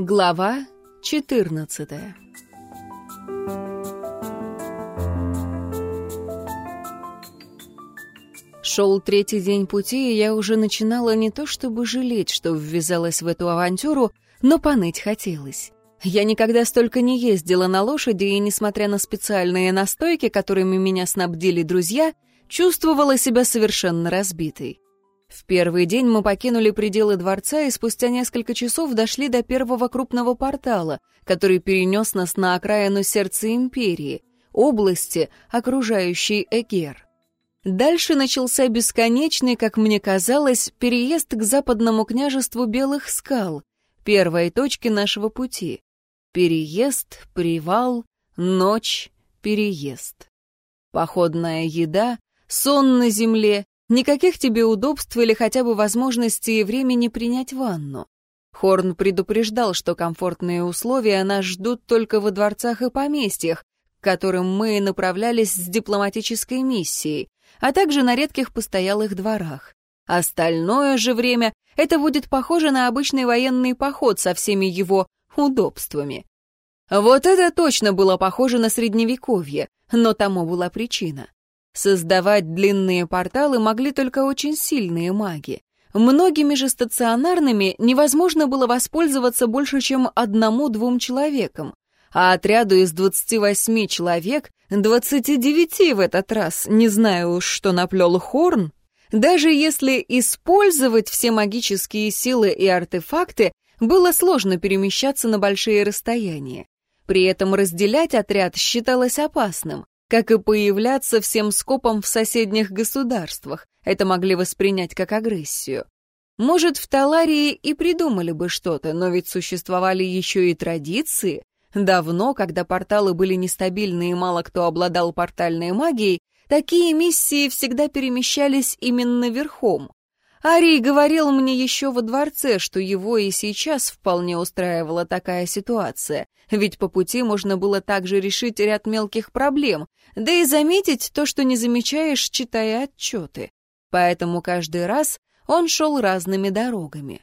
Глава 14 Шел третий день пути, и я уже начинала не то чтобы жалеть, что ввязалась в эту авантюру, но поныть хотелось. Я никогда столько не ездила на лошади, и, несмотря на специальные настойки, которыми меня снабдили друзья, чувствовала себя совершенно разбитой. В первый день мы покинули пределы дворца и спустя несколько часов дошли до первого крупного портала, который перенес нас на окраину сердца империи, области, окружающей Эгер. Дальше начался бесконечный, как мне казалось, переезд к западному княжеству Белых скал, первой точке нашего пути. Переезд, привал, ночь, переезд. Походная еда, сон на земле, никаких тебе удобств или хотя бы возможности и времени принять ванну. Хорн предупреждал, что комфортные условия нас ждут только во дворцах и поместьях, к которым мы направлялись с дипломатической миссией, а также на редких постоялых дворах. Остальное же время это будет похоже на обычный военный поход со всеми его удобствами. Вот это точно было похоже на средневековье, но тому была причина. Создавать длинные порталы могли только очень сильные маги. Многими же стационарными невозможно было воспользоваться больше, чем одному-двум человекам. А отряду из 28 человек, 29 в этот раз, не знаю уж, что наплел Хорн, даже если использовать все магические силы и артефакты, было сложно перемещаться на большие расстояния. При этом разделять отряд считалось опасным, как и появляться всем скопом в соседних государствах. Это могли воспринять как агрессию. Может, в Таларии и придумали бы что-то, но ведь существовали еще и традиции. Давно, когда порталы были нестабильны и мало кто обладал портальной магией, такие миссии всегда перемещались именно верхом. Арий говорил мне еще во дворце, что его и сейчас вполне устраивала такая ситуация, ведь по пути можно было также решить ряд мелких проблем, да и заметить то, что не замечаешь, читая отчеты. Поэтому каждый раз он шел разными дорогами.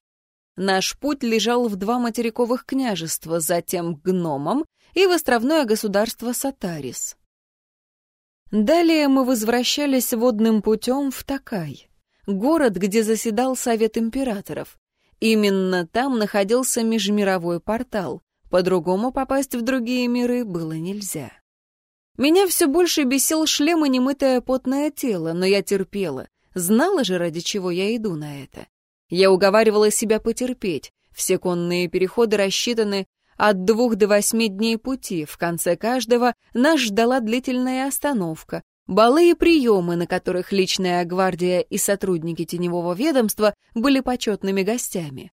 Наш путь лежал в два материковых княжества, затем к гномам и в островное государство Сатарис. Далее мы возвращались водным путем в Такай город, где заседал Совет Императоров. Именно там находился межмировой портал. По-другому попасть в другие миры было нельзя. Меня все больше бесил шлем и немытое потное тело, но я терпела. Знала же, ради чего я иду на это. Я уговаривала себя потерпеть. Все конные переходы рассчитаны от двух до восьми дней пути. В конце каждого нас ждала длительная остановка, Балы и приемы, на которых личная гвардия и сотрудники теневого ведомства были почетными гостями.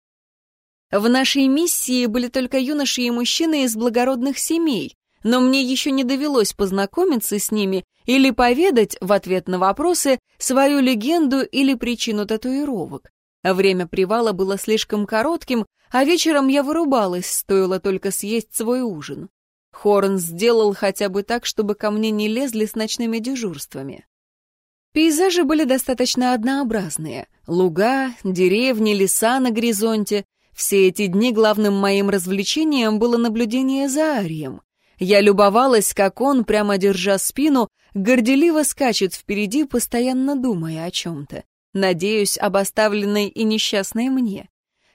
В нашей миссии были только юноши и мужчины из благородных семей, но мне еще не довелось познакомиться с ними или поведать в ответ на вопросы свою легенду или причину татуировок. Время привала было слишком коротким, а вечером я вырубалась, стоило только съесть свой ужин. Хорн сделал хотя бы так, чтобы ко мне не лезли с ночными дежурствами. Пейзажи были достаточно однообразные. Луга, деревни, леса на горизонте. Все эти дни главным моим развлечением было наблюдение за Арием. Я любовалась, как он, прямо держа спину, горделиво скачет впереди, постоянно думая о чем-то. Надеюсь, об оставленной и несчастной мне.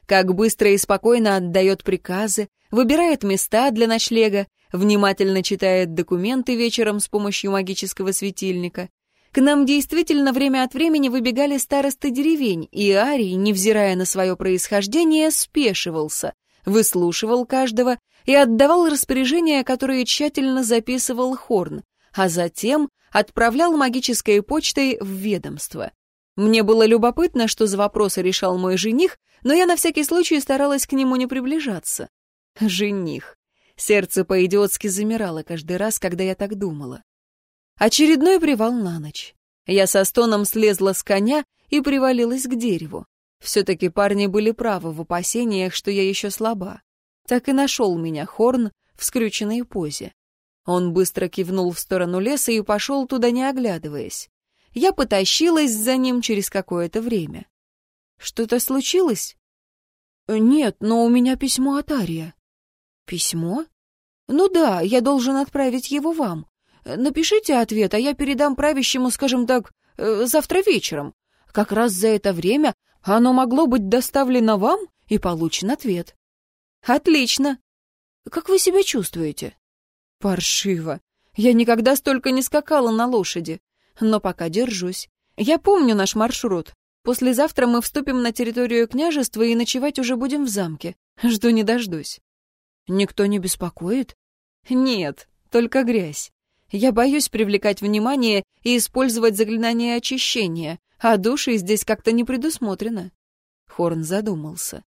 Как быстро и спокойно отдает приказы, выбирает места для ночлега, внимательно читает документы вечером с помощью магического светильника. К нам действительно время от времени выбегали старосты деревень, и Арий, невзирая на свое происхождение, спешивался, выслушивал каждого и отдавал распоряжения, которые тщательно записывал Хорн, а затем отправлял магической почтой в ведомство. Мне было любопытно, что за вопросы решал мой жених, но я на всякий случай старалась к нему не приближаться. Жених. Сердце по-идиотски замирало каждый раз, когда я так думала. Очередной привал на ночь. Я со стоном слезла с коня и привалилась к дереву. Все-таки парни были правы в опасениях, что я еще слаба. Так и нашел меня Хорн в скрюченной позе. Он быстро кивнул в сторону леса и пошел туда, не оглядываясь. Я потащилась за ним через какое-то время. Что-то случилось? «Нет, но у меня письмо от Ария». «Письмо?» «Ну да, я должен отправить его вам. Напишите ответ, а я передам правящему, скажем так, э, завтра вечером. Как раз за это время оно могло быть доставлено вам и получен ответ». «Отлично. Как вы себя чувствуете?» «Паршиво. Я никогда столько не скакала на лошади. Но пока держусь. Я помню наш маршрут. Послезавтра мы вступим на территорию княжества и ночевать уже будем в замке. Жду не дождусь». «Никто не беспокоит?» «Нет, только грязь. Я боюсь привлекать внимание и использовать заклинание очищения, а души здесь как-то не предусмотрено». Хорн задумался.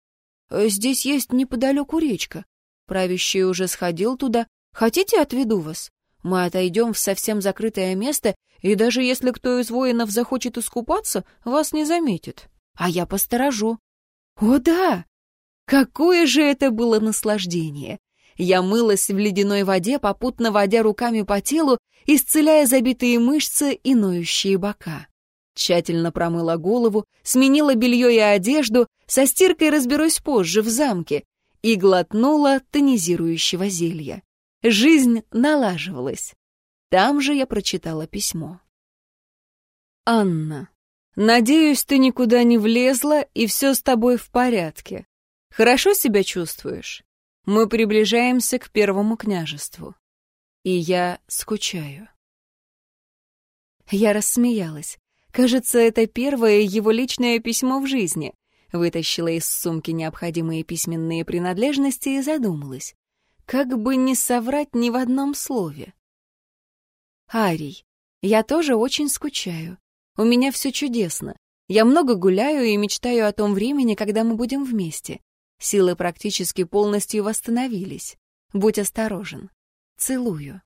«Э, «Здесь есть неподалеку речка. Правящий уже сходил туда. Хотите, отведу вас? Мы отойдем в совсем закрытое место, и даже если кто из воинов захочет искупаться, вас не заметит. А я посторожу». «О да! Какое же это было наслаждение! Я мылась в ледяной воде, попутно водя руками по телу, исцеляя забитые мышцы и ноющие бока. Тщательно промыла голову, сменила белье и одежду, со стиркой разберусь позже в замке, и глотнула тонизирующего зелья. Жизнь налаживалась. Там же я прочитала письмо. «Анна, надеюсь, ты никуда не влезла, и все с тобой в порядке. Хорошо себя чувствуешь? Мы приближаемся к первому княжеству. И я скучаю. Я рассмеялась. Кажется, это первое его личное письмо в жизни. Вытащила из сумки необходимые письменные принадлежности и задумалась. Как бы не соврать ни в одном слове. Арий, я тоже очень скучаю. У меня все чудесно. Я много гуляю и мечтаю о том времени, когда мы будем вместе. Силы практически полностью восстановились. Будь осторожен. Целую.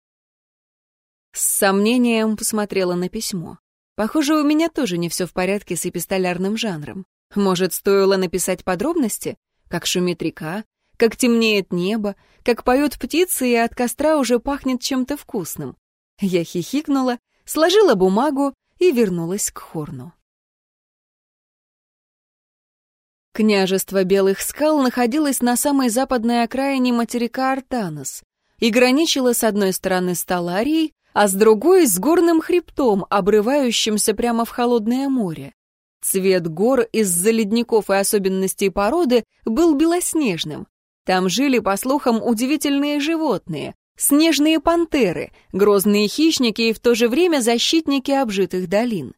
С сомнением посмотрела на письмо. Похоже, у меня тоже не все в порядке с эпистолярным жанром. Может, стоило написать подробности? Как шумит река, как темнеет небо, как поют птицы, и от костра уже пахнет чем-то вкусным. Я хихикнула, сложила бумагу и вернулась к Хорну. Княжество Белых Скал находилось на самой западной окраине материка Артанос и граничило с одной стороны с Таларией, а с другой — с горным хребтом, обрывающимся прямо в холодное море. Цвет гор из-за ледников и особенностей породы был белоснежным. Там жили, по слухам, удивительные животные, снежные пантеры, грозные хищники и в то же время защитники обжитых долин.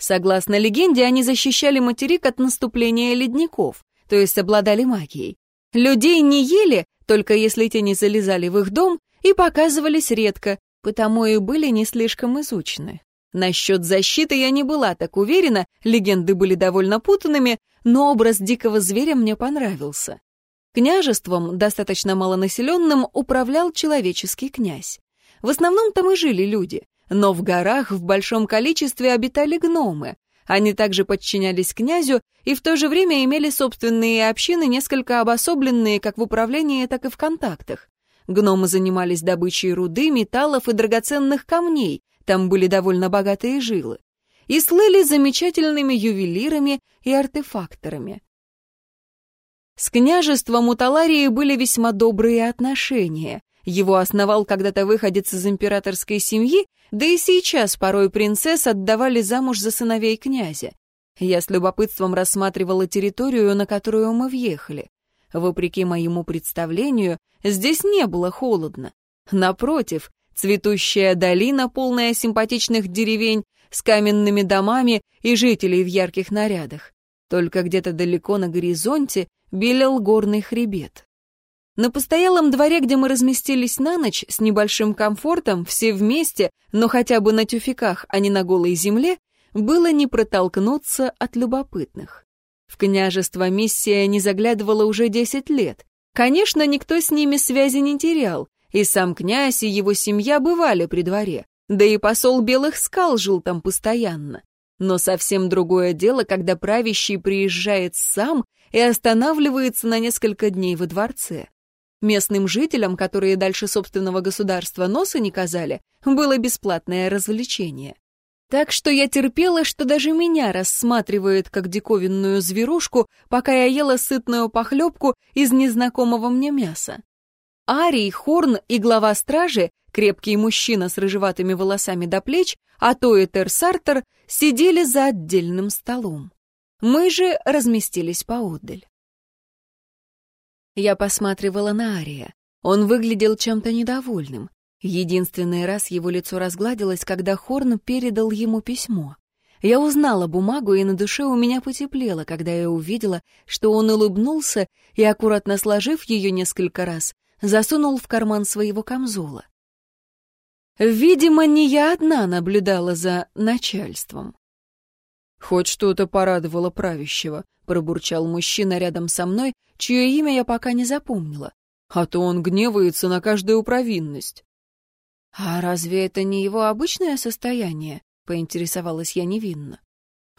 Согласно легенде, они защищали материк от наступления ледников, то есть обладали магией. Людей не ели, только если те не залезали в их дом, и показывались редко, потому и были не слишком изучены. Насчет защиты я не была так уверена, легенды были довольно путанными, но образ дикого зверя мне понравился. Княжеством, достаточно малонаселенным, управлял человеческий князь. В основном там и жили люди. Но в горах в большом количестве обитали гномы. Они также подчинялись князю и в то же время имели собственные общины, несколько обособленные как в управлении, так и в контактах. Гномы занимались добычей руды, металлов и драгоценных камней, там были довольно богатые жилы, и слыли замечательными ювелирами и артефакторами. С княжеством у Таларии были весьма добрые отношения. Его основал когда-то выходец из императорской семьи, да и сейчас порой принцесс отдавали замуж за сыновей князя. Я с любопытством рассматривала территорию, на которую мы въехали. Вопреки моему представлению, здесь не было холодно. Напротив, цветущая долина, полная симпатичных деревень, с каменными домами и жителей в ярких нарядах. Только где-то далеко на горизонте белел горный хребет. На постоялом дворе, где мы разместились на ночь, с небольшим комфортом, все вместе, но хотя бы на тюфяках, а не на голой земле, было не протолкнуться от любопытных. В княжество миссия не заглядывала уже десять лет. Конечно, никто с ними связи не терял, и сам князь и его семья бывали при дворе, да и посол Белых Скал жил там постоянно. Но совсем другое дело, когда правящий приезжает сам и останавливается на несколько дней во дворце. Местным жителям, которые дальше собственного государства носа не казали, было бесплатное развлечение. Так что я терпела, что даже меня рассматривают как диковинную зверушку, пока я ела сытную похлебку из незнакомого мне мяса. Арий, Хорн и глава стражи, крепкий мужчина с рыжеватыми волосами до плеч, а то и Терсартер, сидели за отдельным столом. Мы же разместились поодаль. Я посматривала на Ария. Он выглядел чем-то недовольным. Единственный раз его лицо разгладилось, когда Хорн передал ему письмо. Я узнала бумагу, и на душе у меня потеплело, когда я увидела, что он улыбнулся и, аккуратно сложив ее несколько раз, засунул в карман своего камзола. Видимо, не я одна наблюдала за начальством. «Хоть что-то порадовало правящего», — пробурчал мужчина рядом со мной, чье имя я пока не запомнила. «А то он гневается на каждую провинность». «А разве это не его обычное состояние?» — поинтересовалась я невинно.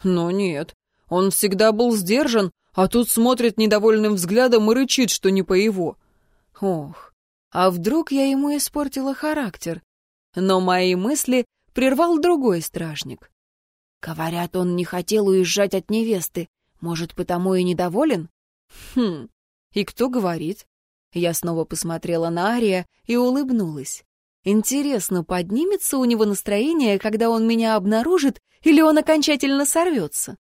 «Но нет. Он всегда был сдержан, а тут смотрит недовольным взглядом и рычит, что не по его». «Ох, а вдруг я ему испортила характер?» Но мои мысли прервал другой стражник. Говорят, он не хотел уезжать от невесты. Может, потому и недоволен? Хм, и кто говорит? Я снова посмотрела на Ария и улыбнулась. Интересно, поднимется у него настроение, когда он меня обнаружит, или он окончательно сорвется?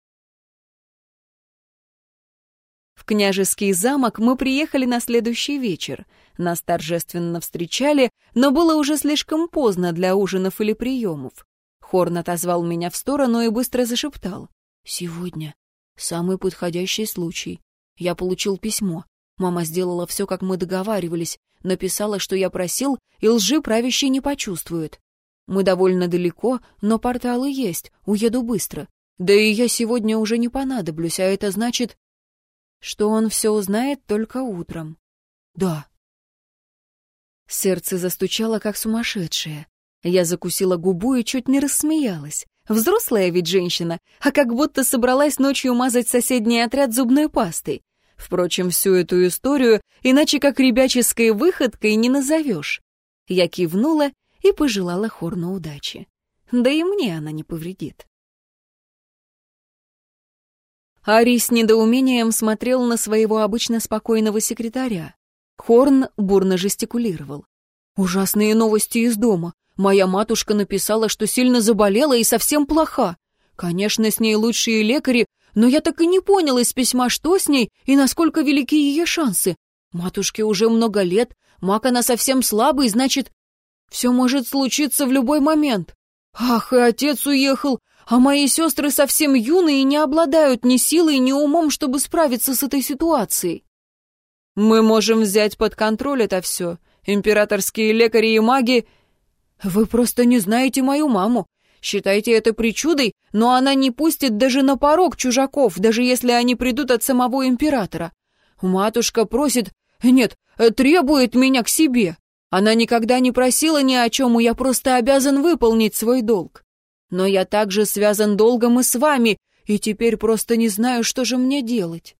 В княжеский замок мы приехали на следующий вечер. Нас торжественно встречали, но было уже слишком поздно для ужинов или приемов. Хорн отозвал меня в сторону и быстро зашептал. «Сегодня самый подходящий случай. Я получил письмо. Мама сделала все, как мы договаривались. Написала, что я просил, и лжи правящий не почувствует. Мы довольно далеко, но порталы есть, уеду быстро. Да и я сегодня уже не понадоблюсь, а это значит, что он все узнает только утром. Да. Сердце застучало, как сумасшедшее. Я закусила губу и чуть не рассмеялась. Взрослая ведь женщина, а как будто собралась ночью мазать соседний отряд зубной пастой. Впрочем, всю эту историю иначе как ребяческой выходкой не назовешь. Я кивнула и пожелала Хорну удачи. Да и мне она не повредит. Ари с недоумением смотрел на своего обычно спокойного секретаря. Хорн бурно жестикулировал. «Ужасные новости из дома. Моя матушка написала, что сильно заболела и совсем плоха. Конечно, с ней лучшие лекари, но я так и не понял из письма, что с ней и насколько велики ее шансы. Матушке уже много лет, маг она совсем слабый, значит, все может случиться в любой момент. Ах, и отец уехал, а мои сестры совсем юные и не обладают ни силой, ни умом, чтобы справиться с этой ситуацией. Мы можем взять под контроль это все. Императорские лекари и маги... Вы просто не знаете мою маму. Считайте это причудой, но она не пустит даже на порог чужаков, даже если они придут от самого императора. Матушка просит, нет, требует меня к себе. Она никогда не просила ни о чем, и я просто обязан выполнить свой долг. Но я также связан долгом и с вами, и теперь просто не знаю, что же мне делать.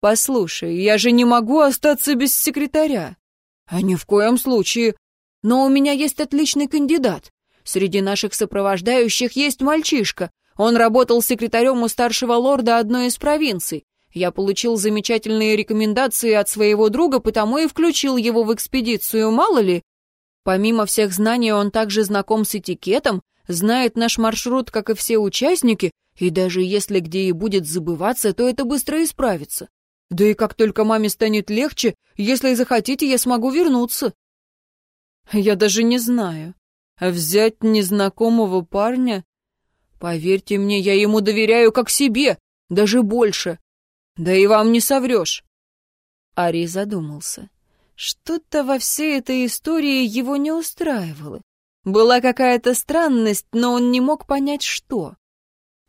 Послушай, я же не могу остаться без секретаря. А ни в коем случае. Но у меня есть отличный кандидат. Среди наших сопровождающих есть мальчишка. Он работал секретарем у старшего лорда одной из провинций. Я получил замечательные рекомендации от своего друга, потому и включил его в экспедицию, мало ли. Помимо всех знаний, он также знаком с этикетом, знает наш маршрут, как и все участники, и даже если где и будет забываться, то это быстро исправится. Да и как только маме станет легче, если захотите, я смогу вернуться. Я даже не знаю. Взять незнакомого парня? Поверьте мне, я ему доверяю как себе, даже больше. Да и вам не соврешь. Ари задумался. Что-то во всей этой истории его не устраивало. Была какая-то странность, но он не мог понять, что.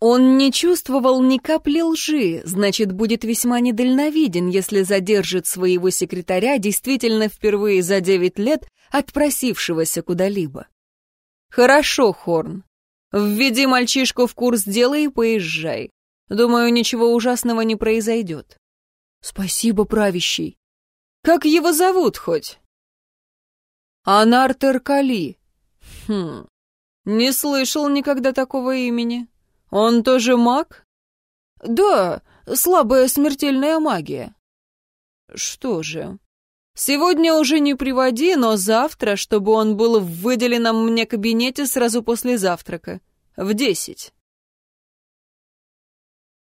Он не чувствовал ни капли лжи, значит, будет весьма недальновиден, если задержит своего секретаря действительно впервые за девять лет отпросившегося куда-либо. «Хорошо, Хорн. Введи мальчишку в курс дела и поезжай. Думаю, ничего ужасного не произойдет». «Спасибо, правящий». «Как его зовут хоть?» «Анар Теркали». «Хм, Не слышал никогда такого имени. Он тоже маг? Да, слабая смертельная магия. Что же, сегодня уже не приводи, но завтра, чтобы он был в выделенном мне кабинете сразу после завтрака. В десять.